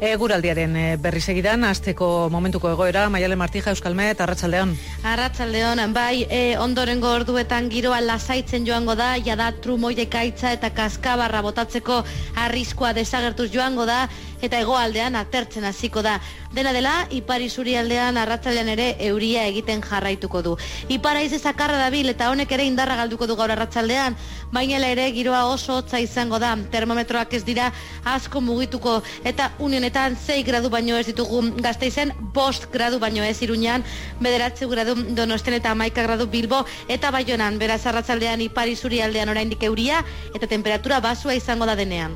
E, guraldiaren e, berri segidan, azteko momentuko egoera, Maiale Martija, Euskalme, eta Arratxaldeon. Arratxaldeon, bai, e, ondorengo orduetan giroa lasaitzen joango da, jada trumoide kaitza eta kaskabarra botatzeko arriskoa desagertuz joango da, eta hegoaldean atertzen hasiko da. Dena dela, ipari zuri aldean arratzalean ere euria egiten jarraituko du. Ipara izi zakarra dabil eta honek ere indarra galduko du gaur arratzaldean, baina ere giroa oso hotza izango da. Termometroak ez dira asko mugituko eta unionetan 6 gradu baino ez ditugu gazteizen, bost gradu baino ez iruñan, bederatze gradu donosten eta amaika gradu bilbo eta baionan, beraz arratzaldean ipari zuri aldean oraindik euria eta temperatura basua izango da denean.